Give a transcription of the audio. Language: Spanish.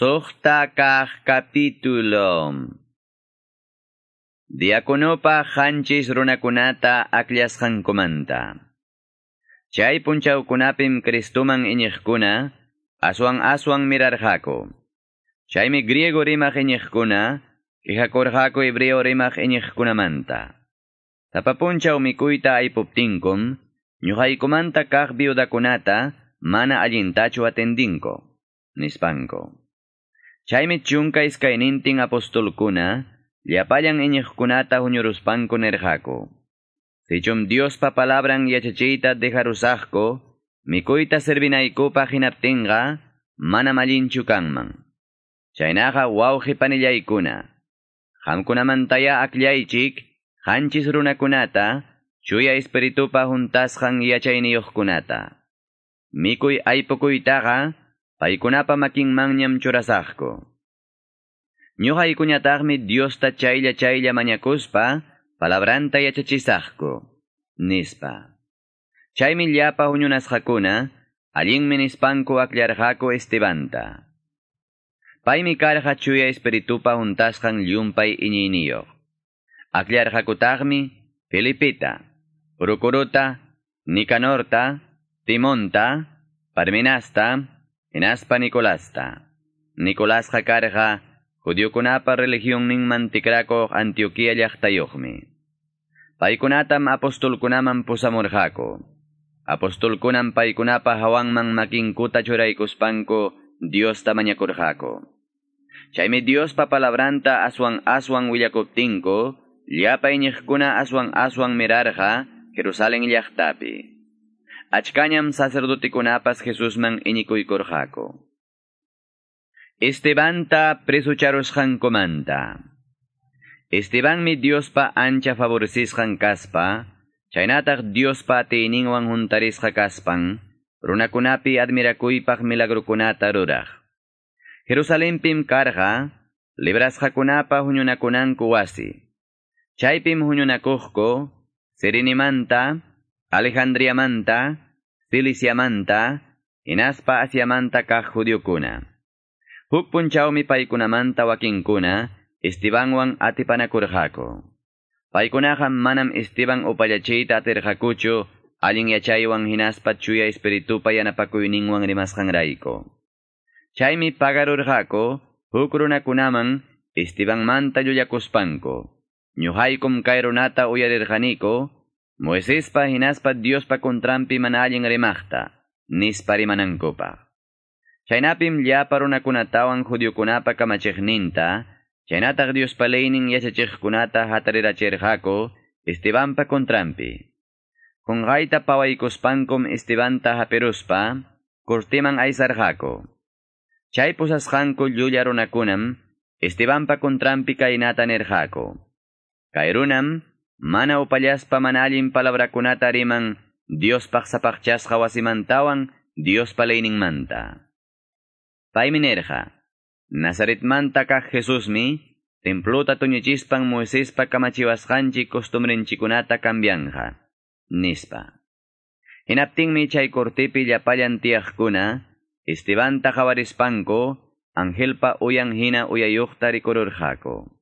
Sohta kah capítulo. Diakonopa hanchis runakunata akllashqankumanta. Chay punchawkunapim Kristuman iñiqkuna, aswan aswan mirarqaku. Chaymi griego rimaq iñiqkuna, kihakurqaku hebreo rimaq iñiqkunamanta. Tapapunchaw mikuyta aypuptinkum, ñuqaykumanta kaq viudakunata mana allintachu atendinko, nispanko. Chaymi chunka iskaynintin apostolkuna, llapallan iñiqkunata huñuruspanku nerqaku. Sichum Diospa palabran yachachiyta dejarusaqku, mikuyta servinaykupaq hinaptinqa, mana mallinchu kanman. Chaynaqa wawqi panillaykuna. Qamkunamantaya aklaychik, qanchis runakunata, chuya espiritupa juntasqan yachayniyuqkunata. Mikuy aypukuytaqa, paykunapa makinmanñam churasaqku. Ñuqaykuñataqmi Diosta chaylla chaylla mañakuspa, palabranta yachachisaqku, nispa. Chaymi llapa huñunasqakuna, allinmi nispanku aklarqaku Estebanta. Paymi karqa chuya espiritupa juntasqan llumpay iñiyniyoq. Aklarqakutaqmi Filipita, Procuruta, Nicanorta, Timonta, Parmenasta, Enaspa Nicolasta. Nicolasqa karqa Judiokunapa religión ninman tikrakoq Antioquia llaqtayoqmi. Paykunatam apostolkunaman pusamurqaku. Apostolkunam paykunapa hawanman makinkuta churaykuspanku Diosta mañakurqaku. Chaymi Diospa palabranta aswan aswan willakuptinku, llapa iñiqkuna aswan aswan mirarqa Jerusalén llaqtapi. Achkañam sacerdotikunapas Jesusman iñikuykurqaku. Estebanta presucharusqankumanta. Estebanmi Diospa ancha favorecisqan kaspa, chaynataq Diospa atiyninwan juntarisqa kaspan, runakunapi admirakuypaq milagrukunata ruraq. Jerusalenpim karqa, librasqakunapa huñunakunanku wasi. Chaypim huñunakuqku, Sirinimanta, Alejandriamanta, Ciliciamanta, Inaspa Asiamanta kaq judiokuna. Huk punchawmi paykunamanta wakinkuna, Estebanwan atipanakurqaku. Paykunaqa manam Esteban upallachiyta atirqakuchu, allin yachaywan hinaspa chuya espiritupa yanapakuyninwan rimasqanrayku. Chaymi pagarurqaku, huk runakunaman Estebanmanta llullakuspanku. Ñuhaykum kay runata uyarirqaniku, Moisespa hinaspa Diospa kontrampi mana allin rimaqta, nispa rimanankupaq. Chaynapim llapa runakunatawan judiokunapa kamachiqninta, chaynataq Diospa leynin yachachiqkunata hatarirachirqaku, Estebanpa kontrampi. Qunqayta pawaykuspankum Estebanta hapiruspa, kurtiman aysarqaku. Chay pusasqanku llulla runakunam, Estebanpa kontrampi kaynata nirqaku. Kay runam, mana upallaspa mana allin palabrakunata riman, Diospaq sapaqchasqa wasimantawan, Diospa leyninmanta. Paymi nerqa, Nazaretmanta kaq Jesusmi, templota tuñuchispan Moisespa kamachiwasqanchik costumbrenchikunata cambianja, nispa. Hinaptinmi chay kortipi llapallan tiyaqkuna, Estebanta qawarispanku, Angelpa uyan hina uyayuqta rikururqaku.